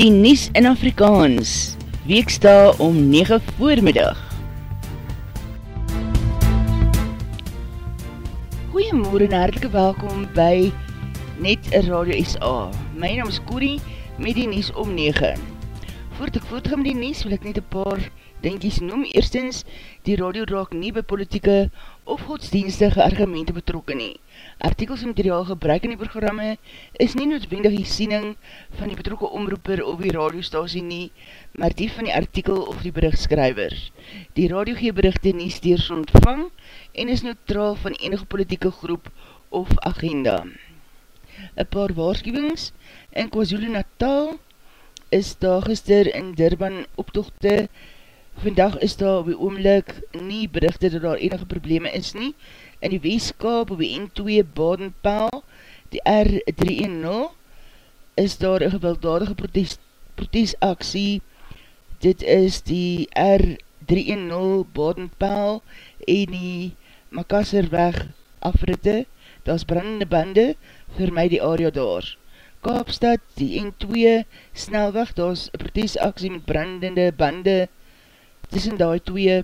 Die Nies in Afrikaans, weeksta om 9 voormiddag. Goeiemorgen en hartelike welkom by Net Radio SA. My naam is Corrie met die Nies om 9. Voordat ek voortgaan met die Nies wil ek net een paar dinkies noem. Eerstens, die radio raak nie by politieke of godsdienstige argumente betrokken nie. Artikels en materiaal gebruik in die programme is nie noodwendig die siening van die betrokke omroeper of die radiostasie nie, maar die van die artikel of die berichtskrywer. Die radio gee berichte nie steers ontvang en is neutraal van enige politieke groep of agenda. Een paar waarschuwings in KwaZulu Natal is daar gister in Durban optochte Vandag is daar op die oomlik nie berichte dat daar enige probleme is nie. In die weeskap op die N2 Badenpaal, die R310, is daar een gewelddadige protest, protestaksie. Dit is die R310 Badenpaal en die Makasserweg afritte. Daar is brandende bande vir my die area daar. Kaapstad, die N2 snelweg, daar is protestaksie met brandende bande tussen die twee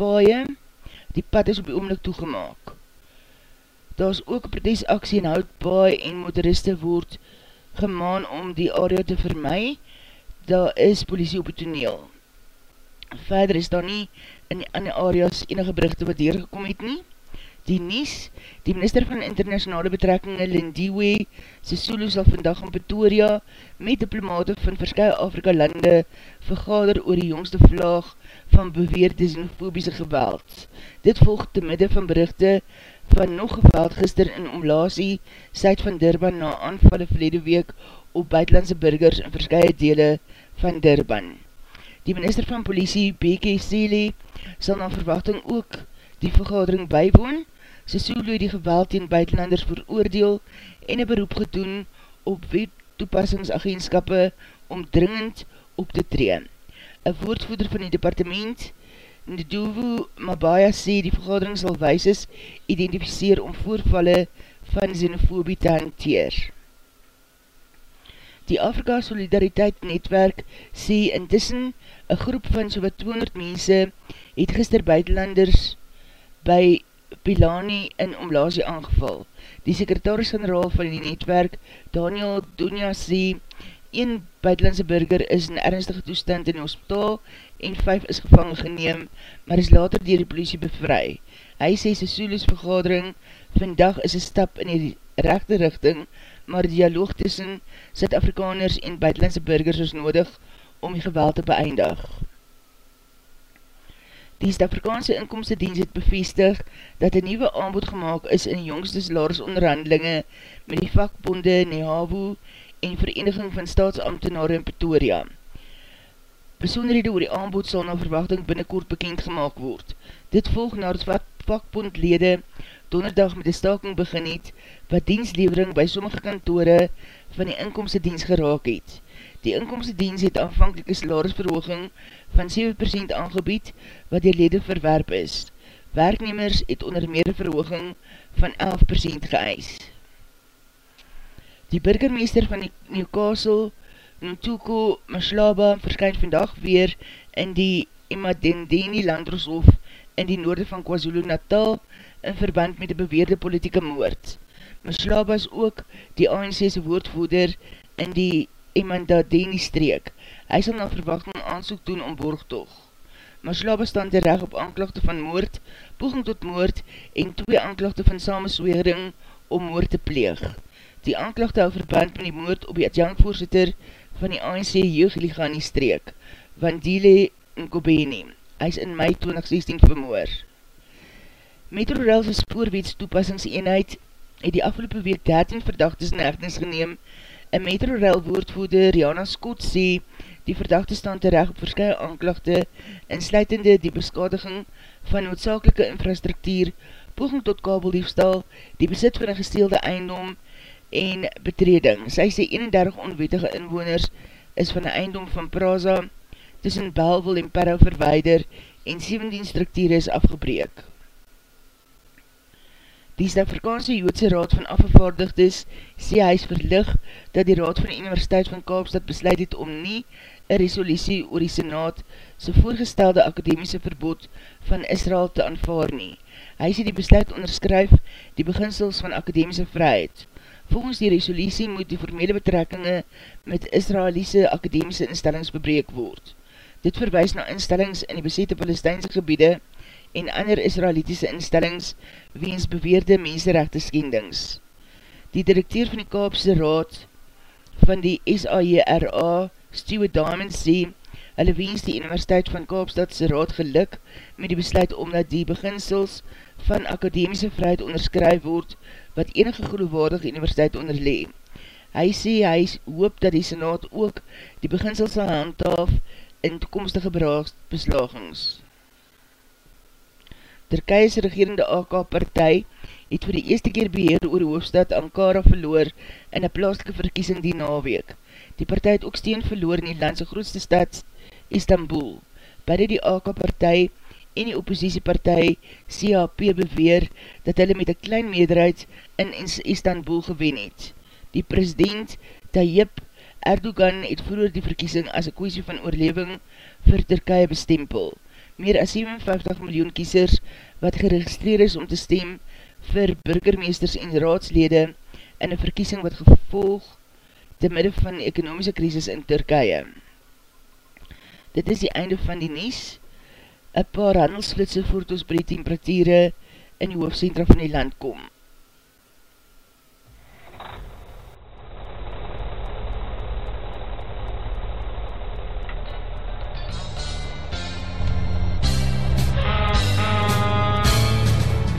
paaie, die pad is op die oomlik toegemaak. Daar is ook protesaksie in houtpaai en motoriste word gemaan om die area te vermy, daar is politie op die toneel. Verder is daar nie in die ander areas enige berichte wat hier gekom het nie, Die Nies, die minister van internationale betrekkingen Lindiwe Sisulu sal vandag in Pretoria met diplomate van verskye Afrika lande vergader oor die jongste vlaag van beweerde xenofobiese geweld. Dit volg te midde van berichte van nog geweld gister in Omlasie, syd van Durban na aanvallen verlede week op buitenlandse burgers in verskye dele van Durban. Die minister van politie, B.K. Sele, sal na verwachting ook die vergadering bijwoon, Sisulu die geweld teen buitenlanders veroordeel en een beroep gedoen op wet toepassingsagentskappe om dringend op te tree. Een woordvoeder van die departement, Nduwu Mabaya, sê die vergadering sal weises identificeer om voorvalle van xenofobie te hanteer. Die Afrika Solidariteit Netwerk sê intussen een groep van so wat 200 mense het gister buitenlanders by Pilani in Omlazie aangeval. Die sekretaris-generaal van die netwerk, Daniel Dunja, sê, een buitenlandse burger is in ernstige toestand in die hospitaal en vijf is gevangen geneem, maar is later dier die politie bevry. Hy sê, sy Soelis vergadering vandag is een stap in die rechte richting, maar dialoog tussen Zuid-Afrikaners en buitenlandse burgers is nodig om die geweld te beëindig. Die Stafrikaanse inkomste diens het bevestig dat een nieuwe aanbod gemaakt is in jongste salarisonderhandelinge met die vakbonde NEHAVO en Vereniging van Staatsambtenare in Pretoria. Besonderhede oor die aanbod sal na verwachting binnenkort bekend gemaakt word. Dit volg na het vakbondlede donderdag met die staking begin het, wat dienslevering by sommige kantore van die inkomste diens geraak het. Die inkomste diens het aanvankelike salarisverhooging van 7% aangebied wat die lede verwerp is. Werknemers het onder meer verhooging van 11% geëis. Die burgermeester van Newcastle, Ntuko Maslaba, verskyn vandag weer in die Imadendeni Landroshof in die noorde van KwaZulu Natal in verband met die beweerde politieke moord. Maslaba is ook die ANC's woordvoeder in die Imadendeni streek, Hy sal na verwachting aansoek doen om borgtoog. Masla bestand die reg op aanklachte van moord, poging tot moord en twee aanklachte van samenswering om moord te pleeg. Die aanklachte hou verband met die moord op die adjankvoorzitter van die ANC jeugdliga in die streek, Vandile Nkobeni. Hy is in mei 2016 vermoor. Metrorelse spoorwets toepassingseenheid het die afgelopen week 13 verdachtes in hechtenis geneem. Een metrorel woordvoeder Rihanna Scott sê Die verdachte staan terecht op verskye aanklachte, insluitende die beskadiging van noodzakelike infrastruktuur, poging tot kabeldiefstal, die besit van een gesteelde eindom en betreding. Sy sê 31 onwetige inwoners is van een eindom van Praza tussen Belville en Perro verweider en 17 structuur is afgebreek. Die Stafrikaanse Joodse Raad van Afgevaardigdes sê hy is verlig dat die Raad van die Universiteit van Kaapstad besluit het om nie een resolutie oor die Senaat sy voorgestelde akademiese verbod van Israel te aanvaar nie. Hy sê die besluit onderskryf die beginsels van akademiese vryheid. Volgens die resolutie moet die formele betrekkinge met Israeliese akademiese instellings bebreek word. Dit verwijs na instellings in die besette Palestijnse gebiede en ander Israelitiese instellings weens beweerde menserechte skendings. Die directeur van die Kaapse Raad van die SAJRA Stuart Diamond sê, hulle wens die Universiteit van Kaapstadse Raad geluk met die besluit omdat die beginsels van akademiese vryheid onderskryf word wat enige geloofwaardige universiteit onderlee. Hy sê hy hoop dat die Senaat ook die beginsels sal handhaaf in toekomstige beslagings. Turkije's regerende AK-partij het vir die eerste keer beheer oor die hoofdstad Ankara verloor in een plaaslike verkiesing die naweek. Die partij het ook steen verloor in die landse grootste stad, Istanbul. Beide die AK-partij en die oppositiepartij CHP beweer dat hulle met een klein meerderheid in Istanbul gewen het. Die president Tayyip Erdogan het vroeger die verkiesing as een kwestie van oorleving vir Turkije bestempel. Meer as 57 miljoen kiesers wat geregistreer is om te stem vir burgermeesters en raadslede in een verkiesing wat gevolg te midde van die ekonomiese krisis in Turkije. Dit is die einde van die nies. Een paar handelsflitse voert ons by die temperatuurde in die hoofdcentra van die land kom.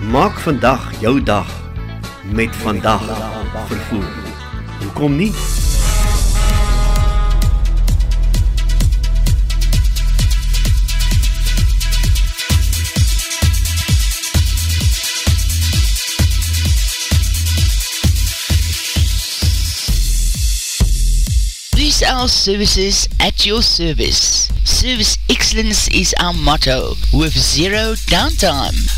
Maak vandag jou dag met vandag vervoer. Hoekom nie? our services at your service. Service excellence is our motto with zero downtime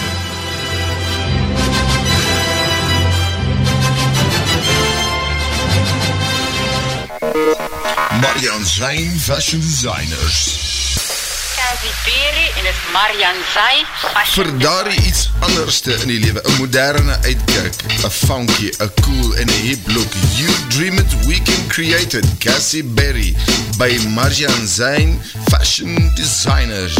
Marian Zijn Fashion Designers. Cathy Perry en is Marian Zay. Vir daardie iets anderste in die lewe, 'n moderne uitkyk, 'n funky, 'n cool en 'n hip look. You dream it, we can create it. Cassie Berry by Marian Zayn Fashion Designers.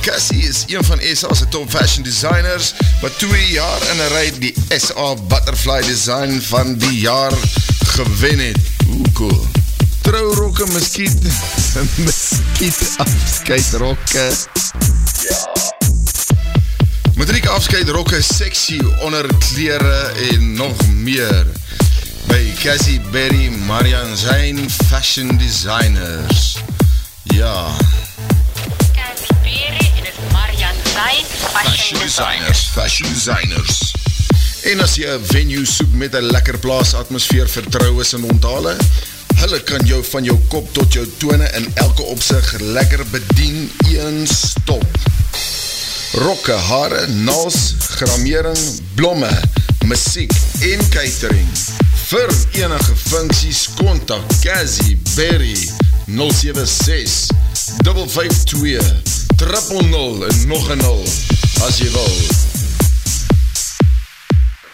Cassie is een van SA's top fashion designers, wat twee jaar in een rij die SA Butterfly Design van die jaar gewen het. Oeh, cool. Trouwrokke, miskiet, miskiet afscheidrokke. Ja. Matriek afscheidrokke, sexy onderkleren en nog meer. By Cassie Berry, Marian Zayn Fashion Designers. Ja. Cathy Perry en is Marian Zay. Fashion designers, fashion designers. En as jy 'n venue soek met 'n lekker plaas atmosfeer vir troues en onthale, hulle kan jou van jou kop tot jou tone in elke opsig lekker bedien een stop. Rokke, hare, naals, gramering, blomme, musiek en catering. Vir enige funksies kontak Cassie Berry 076 552 000 en nog een 0 as jy wil.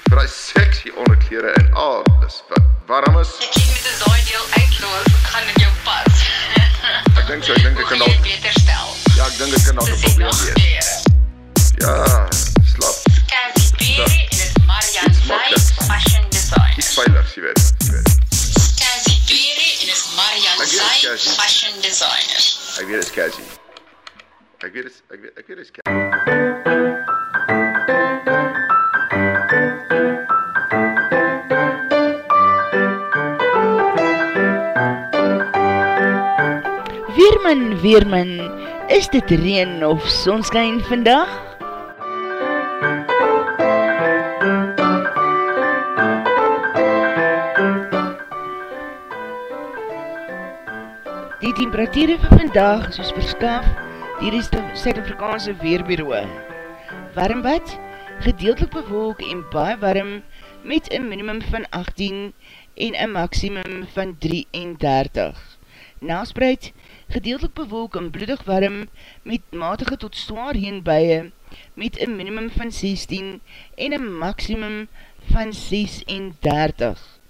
Vir die sexy onderklere en alles wat warm is. Ja, ek dink ek kan dalk 'n Dis probleem nog wees. klere. Ja, slap. Cathy Perry en is Marian Iets Zay maklik. Fashion Design. Iets veilig, jy weet. Jy weet. Cathy Perry en is Marian Ek weet Zay Cathy. Fashion Designer. Ek weet dit is Cassie. Ek weet dit is- ek weet ek weet dit is Cassie. Weerman, Weerman, is dit reen of sonskijn vandag? Die temperatuur van vandag is soos verskaf dier die Suid-Afrikaanse Weerbureau. Warmbad, gedeeltelik bewolk en baie warm met een minimum van 18 en een maximum van 33. Naspreid, gedeeltelik bewolk en bloedig warm met matige tot zwaar heenbuie met een minimum van 16 en een maximum van 36.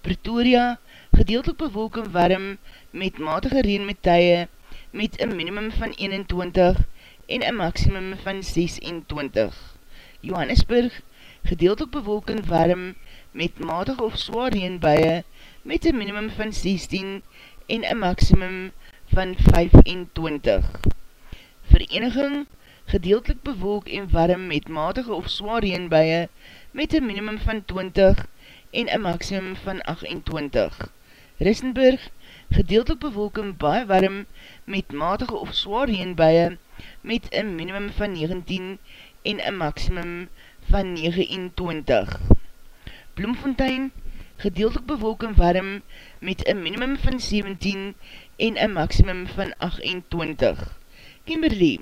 Pretoria, gedeeltelik bewolk en warm met matige reen met tye met een minimum van 21 en een maximum van 26. Johannesburg, gedeeltelik bewolk en warm met matige of zwaar heenbuie met een minimum van 16 en een maximum van 25. Vereniging, gedeeltelik bewolk en warm met matige of zwaar heenbuie met een minimum van 20 en een maximum van 28. Rissenburg, gedeeltelik bewolk en baie warm met matige of zwaar heenbuie met een minimum van 19 en een maximum van 29. Bloemfontein, gedeeltelik bewolk en warm met een minimum van 17 en een maximum van 28. Kimberley,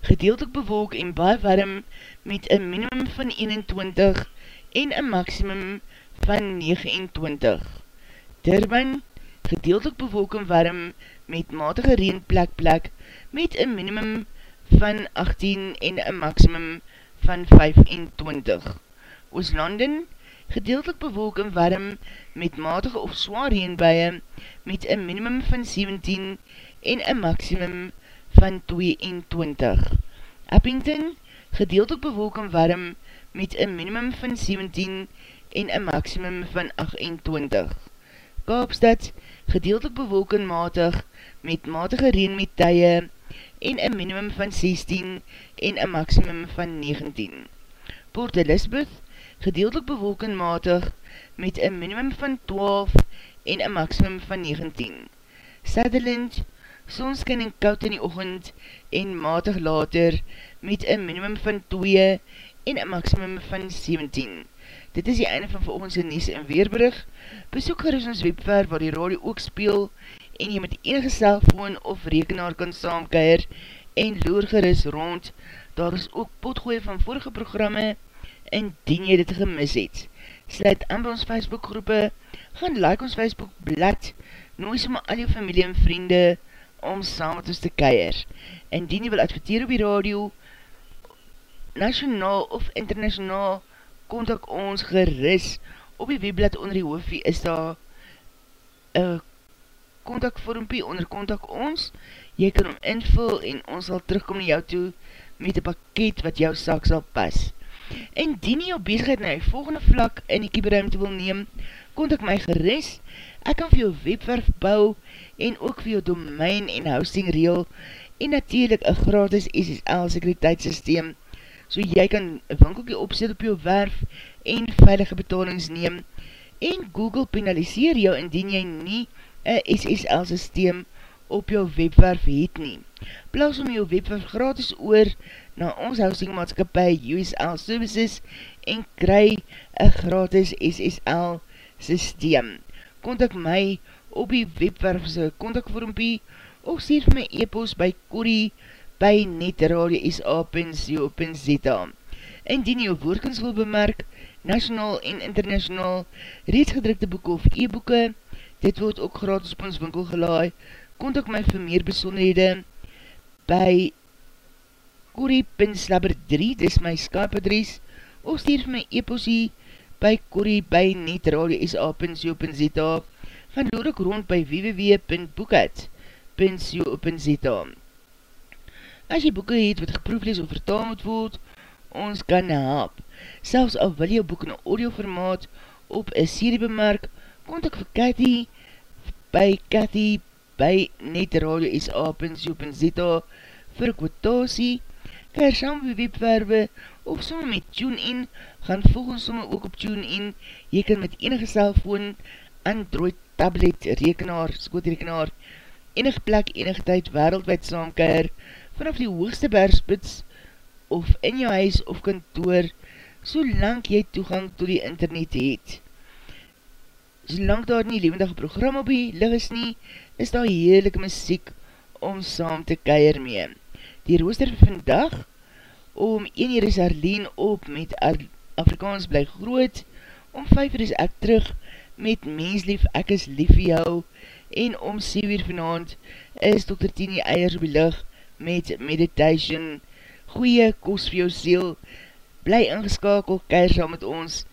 gedeeltelik bewolk en baie warm met een minimum van 21 en een maximum van 29. Durban, gedeeltelik bewolk en warm met matige reen plek met een minimum van 18 en een maximum van 25. Ooslanden, gedeeltelik bewolk en warm met matige of zwaar heenbuie met een minimum van 17 en een maximum van 22. Uppington, gedeeltelik bewolk en warm met een minimum van 17 en een maximum van 28. Kaapstad, gedeeltelik bewolk en matig met matige reen met tye en een minimum van 16 en een maximum van 19. Port Elizabeth, gedeeltelik bewolk en matig met een minimum van 12 en een maximum van 19. Sutherland, sonskin en koud in die ochend en matig later met een minimum van 2 en een maximum van 17. Dit is die einde van volgendse Nies en Weerbrug. Besoek gerust ons webwerf waar die radio ook speel en jy met enige cellfoon of rekenaar kan saamkeir en loer gerust rond. Daar is ook potgooie van vorige programme en dien jy dit gemis het. Sluit aan by ons Facebook groepe, gaan like ons Facebook blad, nooi sommer al jou familie en vriende, om saam met ons te keier. Indien jy wil adverteer op die radio, nationaal of internationaal, kontak ons geris. Op die webblad onder die hoofie is daar een kontakvormpie onder kontak ons. Jy kan hom invul en ons sal terugkom na jou toe met een pakket wat jou saak sal pas. En dien jy jou bezigheid na die volgende vlak in die kieberuimte wil neem, kontak my geris. Ek kan vir jou webwerf bou en ook vir jou domein en hosting reel en natuurlijk een gratis SSL sekuriteitssysteem so jy kan winkelkie opzet op jou werf en veilige betalings neem en Google penaliseer jou indien jy nie een SSL systeem op jou webwerf het nie. Plaas om jou webwerf gratis oor na ons housingmaatskapie USL Services en kry een gratis SSL systeem. Contact my op die webwerf sy contactvormpie of vir my e-post by Corrie by netradio.sa.co.za Indien jou woordkens wil bemerk, national en international, reeds gedrukte boeken of e-boeken, dit word ook gratis op ons winkel gelaai, kontak my vir meer besonderhede by corrie.slabber3, dis my Skype adres, of stuur vir my e-posie by corrie by netradio.sa.co.za gaan loor ek rond by www.boekhet.co.za As jy boeken het wat geproeflees of vertaal moet word, ons kan help. Selfs al wil jou boek in audio formaat op een serie bemerk, kontak vir Cathy by Cathy by netradio.sa.co.za vir kwotasie, keir saam by webwerwe of somme met TuneIn, gaan volgens somme ook op TuneIn, jy kan met enige cellfoon, Android, tablet, rekenaar, skootrekenaar, enige plek, enige tyd, wereldwijd saamkeir, vanaf die hoogste bergspits, of in jou huis of kantoor, solang jy toegang to die internet het. Solang daar nie levendige program op die lig is nie, is daar heerlijke muziek om saam te keir mee. Die rooster van vandag, om 1 uur is Arleen op met Afrikaans bly groot, om 5 uur is ek terug met Menslief, ek is lief vir jou, en om 7 uur vanavond is Dr. Tini Eiers op die lig met Meditation, goeie kos vir jou siel, bly ingeskakel, keir saam met ons,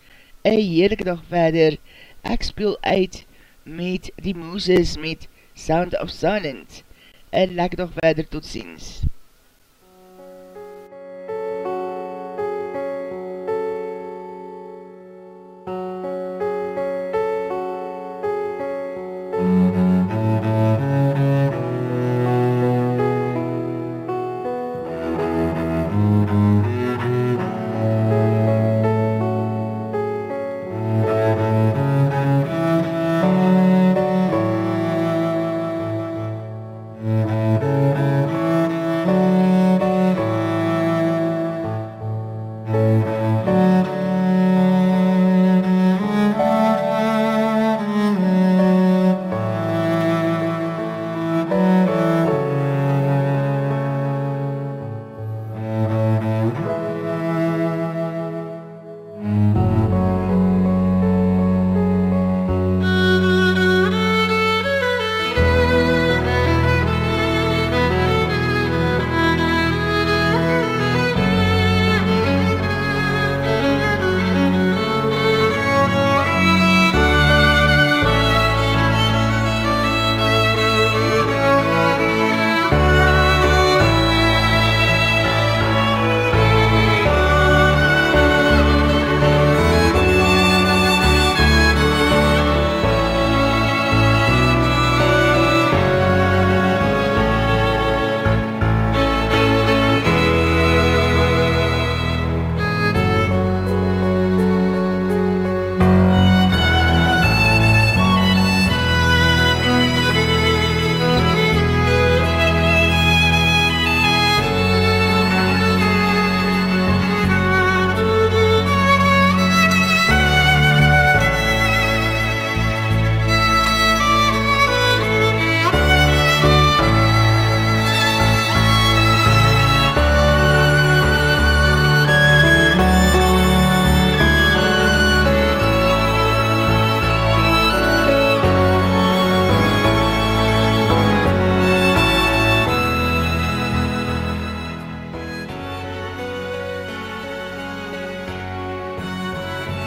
een heerlijke dag verder, ek speel uit met die Moses met Sound of Silence, een lekker dag verder, tot ziens.